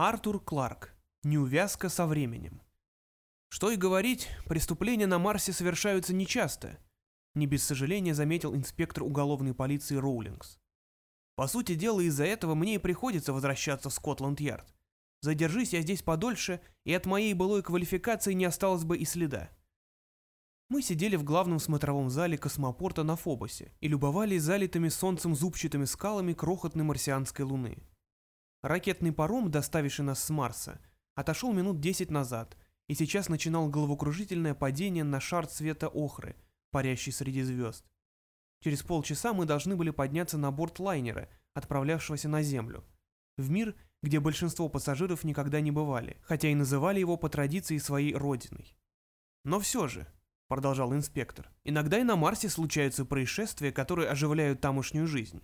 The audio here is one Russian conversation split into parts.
Артур Кларк. Неувязка со временем. Что и говорить, преступления на Марсе совершаются нечасто, не без сожаления заметил инспектор уголовной полиции Роулингс. По сути дела, из-за этого мне и приходится возвращаться в Скотланд-Ярд. Задержись я здесь подольше, и от моей былой квалификации не осталось бы и следа. Мы сидели в главном смотровом зале космопорта на Фобосе и любовались залитыми солнцем зубчатыми скалами крохотной марсианской луны. Ракетный паром, доставивший нас с Марса, отошел минут десять назад, и сейчас начинал головокружительное падение на шар цвета охры, парящий среди звезд. Через полчаса мы должны были подняться на борт лайнера, отправлявшегося на Землю, в мир, где большинство пассажиров никогда не бывали, хотя и называли его по традиции своей родиной. Но все же, продолжал инспектор. «Иногда и на Марсе случаются происшествия, которые оживляют тамошнюю жизнь.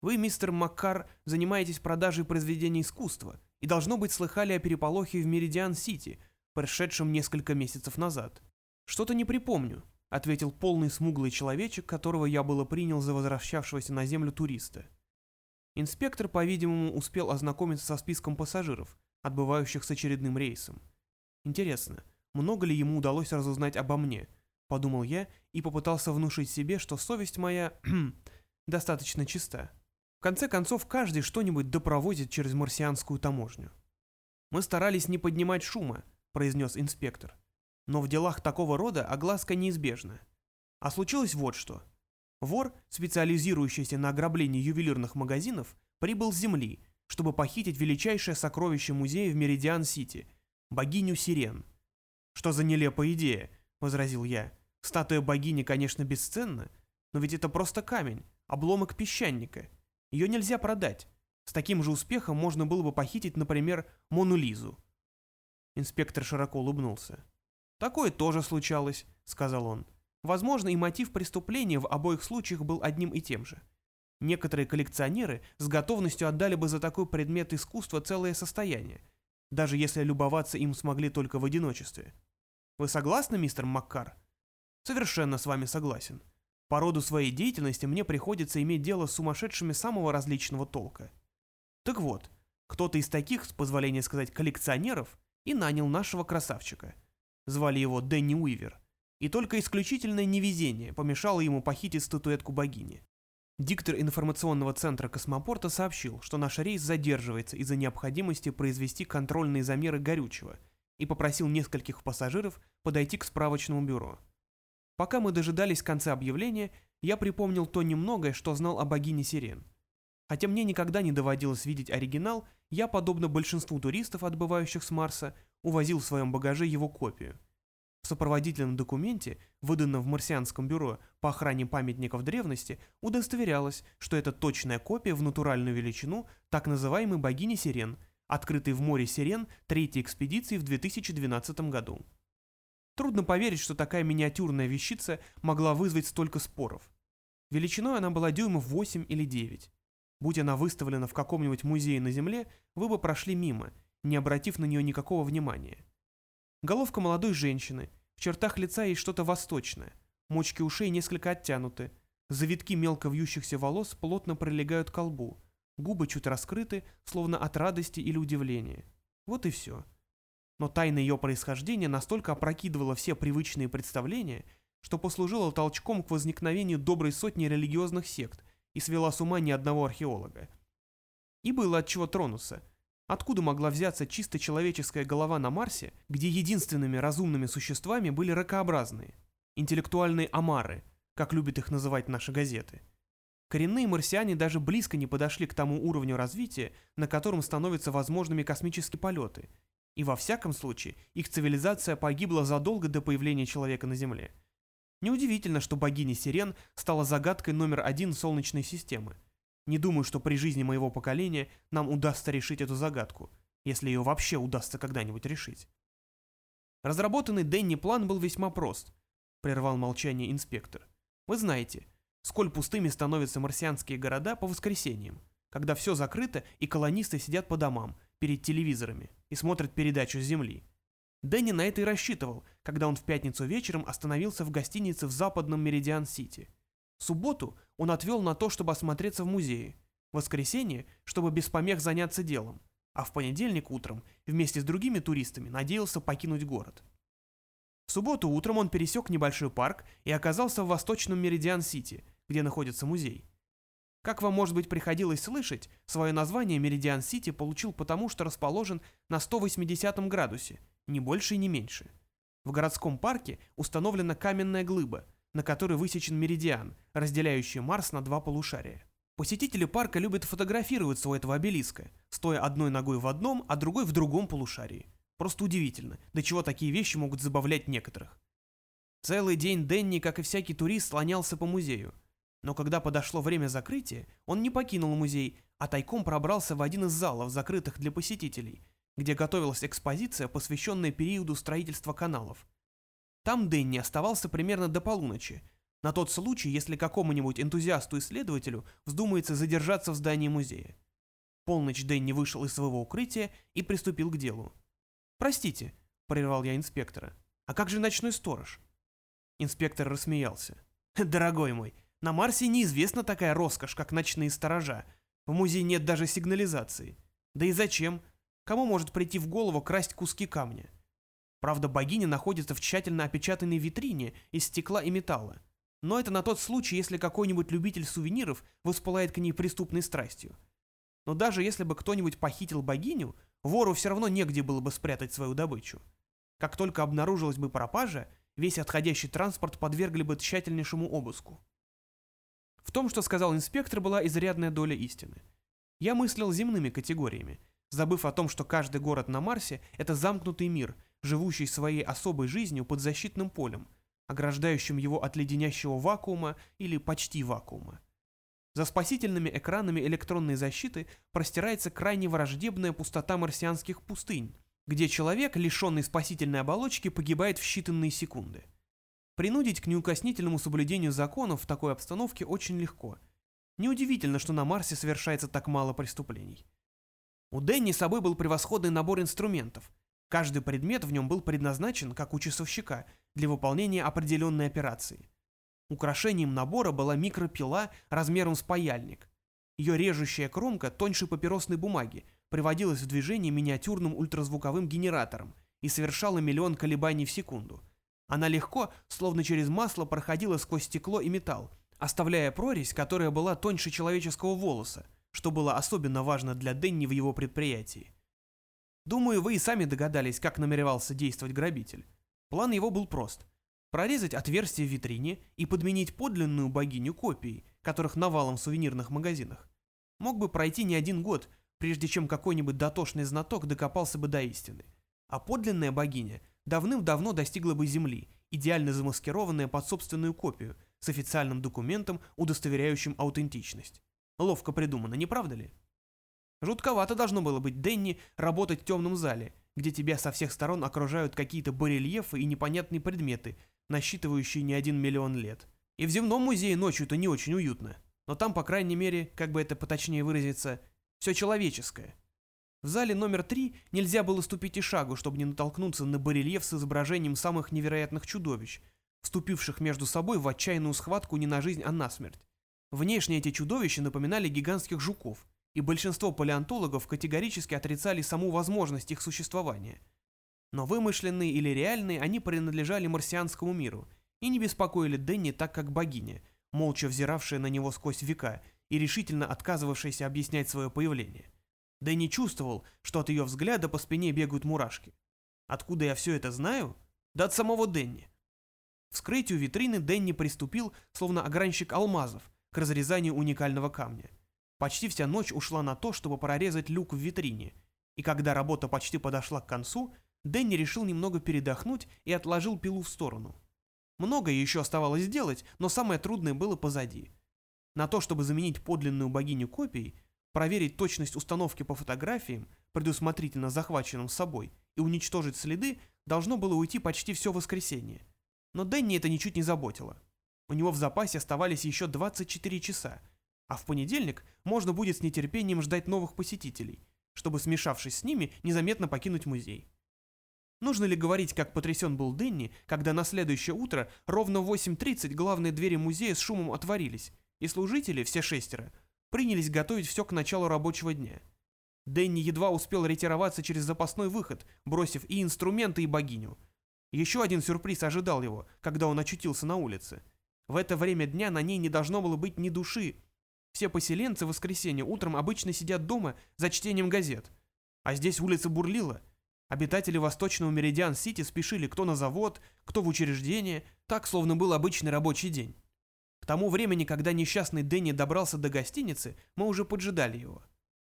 Вы, мистер Маккар, занимаетесь продажей произведений искусства и, должно быть, слыхали о переполохе в Меридиан-Сити, прошедшем несколько месяцев назад. Что-то не припомню», — ответил полный смуглый человечек, которого я было принял за возвращавшегося на Землю туриста. Инспектор, по-видимому, успел ознакомиться со списком пассажиров, отбывающих с очередным рейсом. Интересно, — много ли ему удалось разузнать обо мне, подумал я и попытался внушить себе, что совесть моя достаточно чиста. В конце концов, каждый что-нибудь допровозит через марсианскую таможню. «Мы старались не поднимать шума», — произнес инспектор. «Но в делах такого рода огласка неизбежна. А случилось вот что. Вор, специализирующийся на ограблении ювелирных магазинов, прибыл с Земли, чтобы похитить величайшее сокровище музея в Меридиан-Сити — богиню Сирен — «Что за нелепая идея?» — возразил я. «Статуя богини, конечно, бесценна, но ведь это просто камень, обломок песчаника. Ее нельзя продать. С таким же успехом можно было бы похитить, например, Мону Лизу». Инспектор широко улыбнулся. «Такое тоже случалось», — сказал он. «Возможно, и мотив преступления в обоих случаях был одним и тем же. Некоторые коллекционеры с готовностью отдали бы за такой предмет искусства целое состояние, даже если любоваться им смогли только в одиночестве. Вы согласны, мистер Маккар? Совершенно с вами согласен. По роду своей деятельности мне приходится иметь дело с сумасшедшими самого различного толка. Так вот, кто-то из таких, с позволения сказать, коллекционеров, и нанял нашего красавчика. Звали его Дэнни Уивер. И только исключительное невезение помешало ему похитить статуэтку богини. Диктор информационного центра космопорта сообщил, что наш рейс задерживается из-за необходимости произвести контрольные замеры горючего – и попросил нескольких пассажиров подойти к справочному бюро. Пока мы дожидались конца объявления, я припомнил то немногое, что знал о богине Сирен. Хотя мне никогда не доводилось видеть оригинал, я, подобно большинству туристов, отбывающих с Марса, увозил в своем багаже его копию. В сопроводительном документе, выданном в марсианском бюро по охране памятников древности, удостоверялось, что это точная копия в натуральную величину так называемой богини Сирен – открытой в море Сирен третьей экспедиции в 2012 году. Трудно поверить, что такая миниатюрная вещица могла вызвать столько споров. Величиной она была дюймов 8 или 9. Будь она выставлена в каком-нибудь музее на Земле, вы бы прошли мимо, не обратив на нее никакого внимания. Головка молодой женщины, в чертах лица есть что-то восточное, мочки ушей несколько оттянуты, завитки мелко вьющихся волос плотно прилегают к колбу, Губы чуть раскрыты, словно от радости или удивления. Вот и все. Но тайна ее происхождения настолько опрокидывала все привычные представления, что послужила толчком к возникновению доброй сотни религиозных сект и свела с ума ни одного археолога. И было от чего тронуться. Откуда могла взяться чисто человеческая голова на Марсе, где единственными разумными существами были ракообразные, интеллектуальные омары, как любят их называть наши газеты – Коренные марсиане даже близко не подошли к тому уровню развития, на котором становятся возможными космические полеты. И во всяком случае, их цивилизация погибла задолго до появления человека на Земле. Неудивительно, что богиня Сирен стала загадкой номер один Солнечной системы. Не думаю, что при жизни моего поколения нам удастся решить эту загадку, если ее вообще удастся когда-нибудь решить. Разработанный Дэнни план был весьма прост, прервал молчание инспектор. Вы знаете, сколь пустыми становятся марсианские города по воскресеньям, когда все закрыто и колонисты сидят по домам, перед телевизорами, и смотрят передачу с Земли. Дэнни на это и рассчитывал, когда он в пятницу вечером остановился в гостинице в западном Меридиан-Сити. Субботу он отвел на то, чтобы осмотреться в музее. Воскресенье, чтобы без помех заняться делом. а в понедельник утром вместе с другими туристами надеялся покинуть город. В субботу утром он пересек небольшой парк и оказался в восточном Меридиан-Сити, где находится музей. Как вам, может быть, приходилось слышать, свое название Меридиан-Сити получил потому, что расположен на 180 градусе, ни больше и не меньше. В городском парке установлена каменная глыба, на которой высечен меридиан, разделяющий Марс на два полушария. Посетители парка любят фотографироваться у этого обелиска, стоя одной ногой в одном, а другой в другом полушарии. Просто удивительно, до чего такие вещи могут забавлять некоторых. Целый день Дэнни, как и всякий турист, слонялся по музею. Но когда подошло время закрытия, он не покинул музей, а тайком пробрался в один из залов, закрытых для посетителей, где готовилась экспозиция, посвященная периоду строительства каналов. Там Дэнни оставался примерно до полуночи, на тот случай, если какому-нибудь энтузиасту-исследователю вздумается задержаться в здании музея. Полночь Дэнни вышел из своего укрытия и приступил к делу. «Простите», — прервал я инспектора, — «а как же ночной сторож?» Инспектор рассмеялся. «Дорогой мой, на Марсе неизвестна такая роскошь, как ночные сторожа. В музее нет даже сигнализации. Да и зачем? Кому может прийти в голову красть куски камня? Правда, богиня находится в тщательно опечатанной витрине из стекла и металла. Но это на тот случай, если какой-нибудь любитель сувениров воспылает к ней преступной страстью. Но даже если бы кто-нибудь похитил богиню, вору все равно негде было бы спрятать свою добычу. Как только обнаружилась бы пропажа, весь отходящий транспорт подвергли бы тщательнейшему обыску. В том, что сказал инспектор, была изрядная доля истины. Я мыслил земными категориями, забыв о том, что каждый город на Марсе – это замкнутый мир, живущий своей особой жизнью под защитным полем, ограждающим его от леденящего вакуума или почти вакуума. За спасительными экранами электронной защиты простирается крайне враждебная пустота марсианских пустынь, где человек, лишенный спасительной оболочки, погибает в считанные секунды. Принудить к неукоснительному соблюдению законов в такой обстановке очень легко. Неудивительно, что на Марсе совершается так мало преступлений. У Дэнни собой был превосходный набор инструментов. Каждый предмет в нем был предназначен, как у часовщика, для выполнения определенной операции. Украшением набора была микропила размером с паяльник. Ее режущая кромка тоньше папиросной бумаги приводилась в движение миниатюрным ультразвуковым генератором и совершала миллион колебаний в секунду. Она легко, словно через масло, проходила сквозь стекло и металл, оставляя прорезь, которая была тоньше человеческого волоса, что было особенно важно для Денни в его предприятии. Думаю, вы и сами догадались, как намеревался действовать грабитель. План его был прост. Прорезать отверстие в витрине и подменить подлинную богиню копией, которых навалом в сувенирных магазинах. Мог бы пройти не один год, прежде чем какой-нибудь дотошный знаток докопался бы до истины. А подлинная богиня давным-давно достигла бы Земли, идеально замаскированная под собственную копию, с официальным документом, удостоверяющим аутентичность. Ловко придумано, не правда ли? Жутковато должно было быть Денни работать в темном зале, где тебя со всех сторон окружают какие-то барельефы и непонятные предметы, насчитывающие не один миллион лет. И в земном музее ночью-то не очень уютно. Но там, по крайней мере, как бы это поточнее выразиться, все человеческое. В зале номер три нельзя было ступить и шагу, чтобы не натолкнуться на барельеф с изображением самых невероятных чудовищ, вступивших между собой в отчаянную схватку не на жизнь, а на смерть. Внешне эти чудовища напоминали гигантских жуков, и большинство палеонтологов категорически отрицали саму возможность их существования. Но вымышленные или реальные они принадлежали марсианскому миру и не беспокоили Дэнни так, как богиня, молча взиравшая на него сквозь века и решительно отказывавшаяся объяснять свое появление. Дэнни чувствовал, что от ее взгляда по спине бегают мурашки. Откуда я все это знаю? Да от самого Дэнни. Вскрытию витрины Дэнни приступил, словно огранщик алмазов, к разрезанию уникального камня. Почти вся ночь ушла на то, чтобы прорезать люк в витрине, и когда работа почти подошла к концу, Дэнни решил немного передохнуть и отложил пилу в сторону. Многое еще оставалось сделать, но самое трудное было позади. На то, чтобы заменить подлинную богиню копией, проверить точность установки по фотографиям, предусмотрительно захваченным с собой, и уничтожить следы, должно было уйти почти все воскресенье. Но Дэнни это ничуть не заботило. У него в запасе оставались еще 24 часа, а в понедельник можно будет с нетерпением ждать новых посетителей, чтобы, смешавшись с ними, незаметно покинуть музей. Нужно ли говорить, как потрясен был Дэнни, когда на следующее утро ровно в 8.30 главные двери музея с шумом отворились, и служители, все шестеро, принялись готовить все к началу рабочего дня. Дэнни едва успел ретироваться через запасной выход, бросив и инструменты, и богиню. Еще один сюрприз ожидал его, когда он очутился на улице. В это время дня на ней не должно было быть ни души. Все поселенцы в воскресенье утром обычно сидят дома за чтением газет. А здесь улица бурлила. Обитатели восточного Меридиан-Сити спешили кто на завод, кто в учреждение, так, словно был обычный рабочий день. Тому времени, когда несчастный Дэнни добрался до гостиницы, мы уже поджидали его.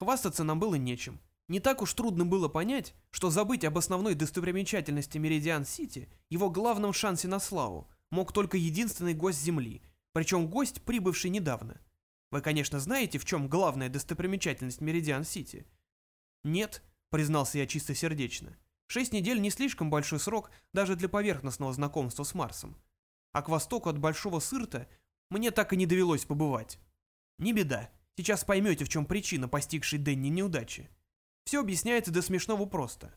Хвастаться нам было нечем. Не так уж трудно было понять, что забыть об основной достопримечательности Меридиан-Сити, его главном шансе на славу, мог только единственный гость Земли, причем гость, прибывший недавно. Вы, конечно, знаете, в чем главная достопримечательность Меридиан-Сити? Нет, признался я чистосердечно. Шесть недель не слишком большой срок даже для поверхностного знакомства с Марсом. А к востоку от Большого Сырта мне так и не довелось побывать. Не беда, сейчас поймете, в чем причина постигшей Дэнни неудачи. Все объясняется до смешного просто.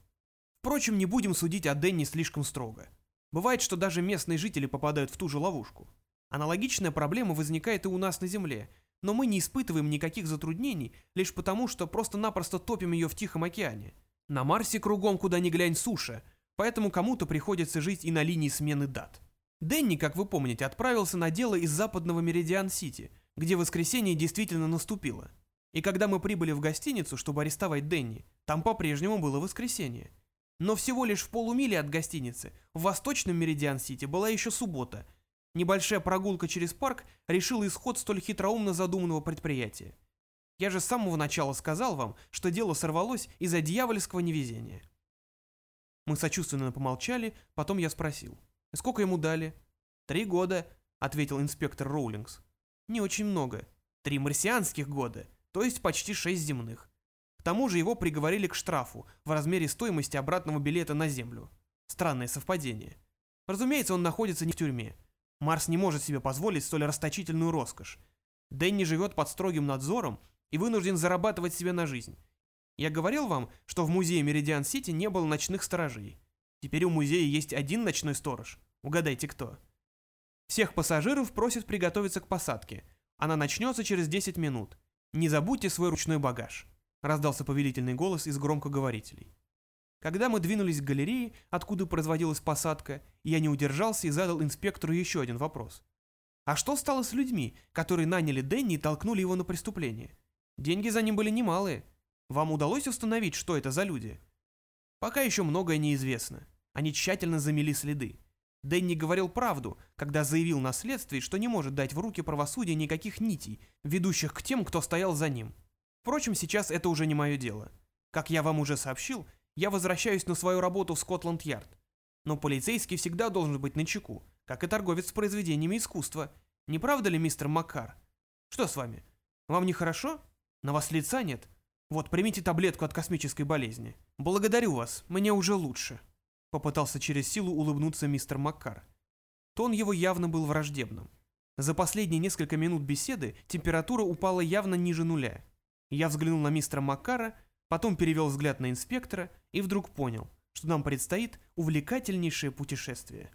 Впрочем, не будем судить о Дэнни слишком строго. Бывает, что даже местные жители попадают в ту же ловушку. Аналогичная проблема возникает и у нас на Земле, но мы не испытываем никаких затруднений лишь потому, что просто-напросто топим ее в Тихом океане. На Марсе кругом, куда ни глянь, суша, поэтому кому-то приходится жить и на линии смены дат. Дэнни, как вы помните, отправился на дело из западного Меридиан-Сити, где воскресенье действительно наступило. И когда мы прибыли в гостиницу, чтобы арестовать Дэнни, там по-прежнему было воскресенье. Но всего лишь в полумиле от гостиницы, в восточном Меридиан-Сити, была еще суббота – Небольшая прогулка через парк решила исход столь хитроумно задуманного предприятия. Я же с самого начала сказал вам, что дело сорвалось из-за дьявольского невезения. Мы сочувственно помолчали, потом я спросил. «Сколько ему дали?» «Три года», — ответил инспектор Роулингс. «Не очень много. Три марсианских года, то есть почти шесть земных. К тому же его приговорили к штрафу в размере стоимости обратного билета на Землю. Странное совпадение. Разумеется, он находится не в тюрьме. Марс не может себе позволить столь расточительную роскошь. Дэнни живет под строгим надзором и вынужден зарабатывать себе на жизнь. Я говорил вам, что в музее Меридиан-Сити не было ночных сторожей. Теперь у музея есть один ночной сторож. Угадайте, кто. Всех пассажиров просят приготовиться к посадке. Она начнется через 10 минут. Не забудьте свой ручной багаж. Раздался повелительный голос из громкоговорителей. Когда мы двинулись к галерее, откуда производилась посадка, я не удержался и задал инспектору еще один вопрос. А что стало с людьми, которые наняли Дэнни и толкнули его на преступление? Деньги за ним были немалые. Вам удалось установить, что это за люди? Пока еще многое неизвестно. Они тщательно замели следы. Дэнни говорил правду, когда заявил на следствии, что не может дать в руки правосудия никаких нитей, ведущих к тем, кто стоял за ним. Впрочем, сейчас это уже не мое дело. Как я вам уже сообщил, я возвращаюсь на свою работу в Скотланд-Ярд. Но полицейский всегда должен быть начеку, как и торговец с произведениями искусства. Не правда ли, мистер Макар? Что с вами? Вам нехорошо? На вас лица нет? Вот, примите таблетку от космической болезни. Благодарю вас, мне уже лучше. Попытался через силу улыбнуться мистер Маккар. Тон его явно был враждебным. За последние несколько минут беседы температура упала явно ниже нуля. Я взглянул на мистера Маккара, потом перевел взгляд на инспектора и вдруг понял, что нам предстоит увлекательнейшее путешествие.